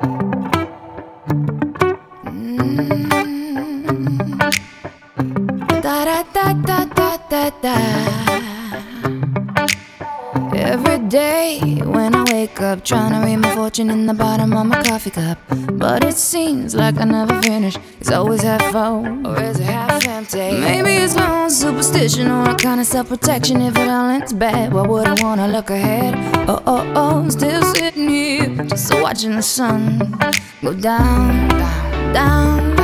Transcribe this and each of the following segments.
Mm. Da da da da da da da. Every day when I wake up, trying to read my fortune in the bottom of my coffee cup. But it seems like I never finish. It's always half full, or is it half empty? Maybe it's my own superstition or a kind of self protection. If it all ends bad, why would I wanna look ahead? Oh, oh, oh, I'm still sitting here, just watching the sun go down, down, down, down.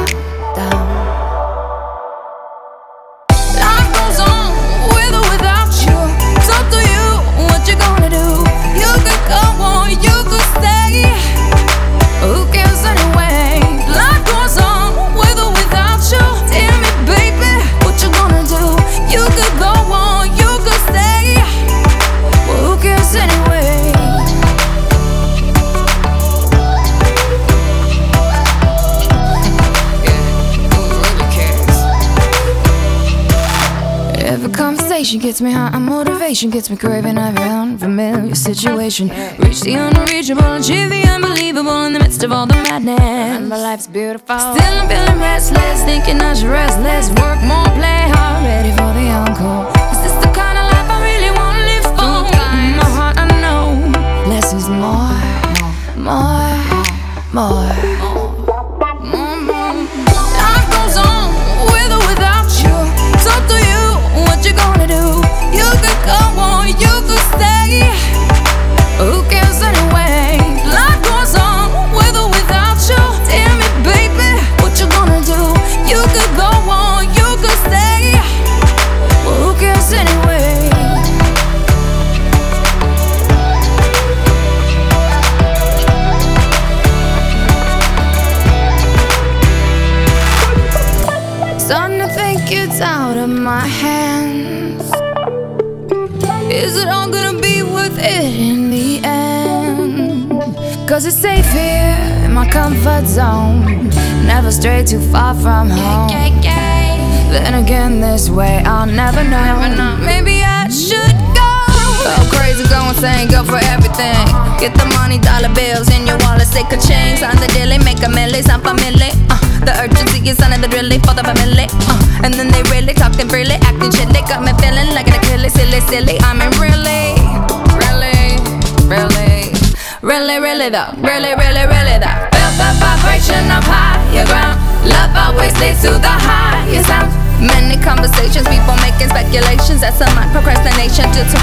Every conversation gets me high, and motivation gets me craving every unfamiliar situation. Reach the unreachable, achieve the unbelievable in the midst of all the madness. And my life's beautiful. Still, I'm feeling restless, thinking I should rest less, work more, play hard, ready for the encore. Is this the kind of life I really wanna live for? In my heart, I know less is more, more, more. More, more. Starting to think it's out of my hands. Is it all gonna be worth it in the end? Cause it's safe here in my comfort zone. Never stray too far from home. Then again, this way I'll never know. Maybe I should go. Go crazy, go insane, go for everything. Get the money, dollar bills in your wallet, stick a chain. Sign the deal, make a milli, some family. Uh, the urgency is under the really for the family. Uh, and then they really talking freely, acting chilly. Got me feeling like an Achilles, silly, silly. I mean, really, really, really, really, really though. Really, really, really though. Feel the vibration of higher ground. Love always leads to the highest sound. Many conversations, people making speculations. That's a my procrastination due to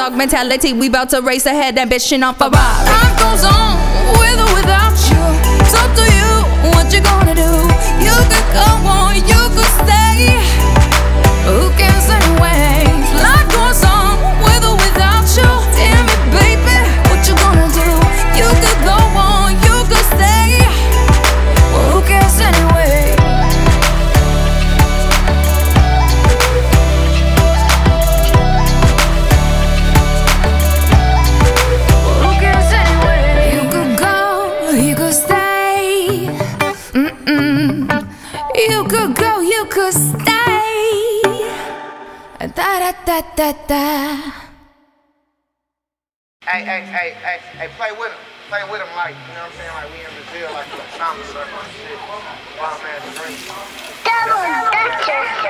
underdog mentality. We bout to race ahead, ambition on Ferrari. Life goes on with or without you. It's up to you what you gonna Hey, hey, hey, hey, hey, play with him. Play with him like, you know what I'm saying? Like we in Brazil, like a samba circle and shit. Wild man drink. Double Dutchess.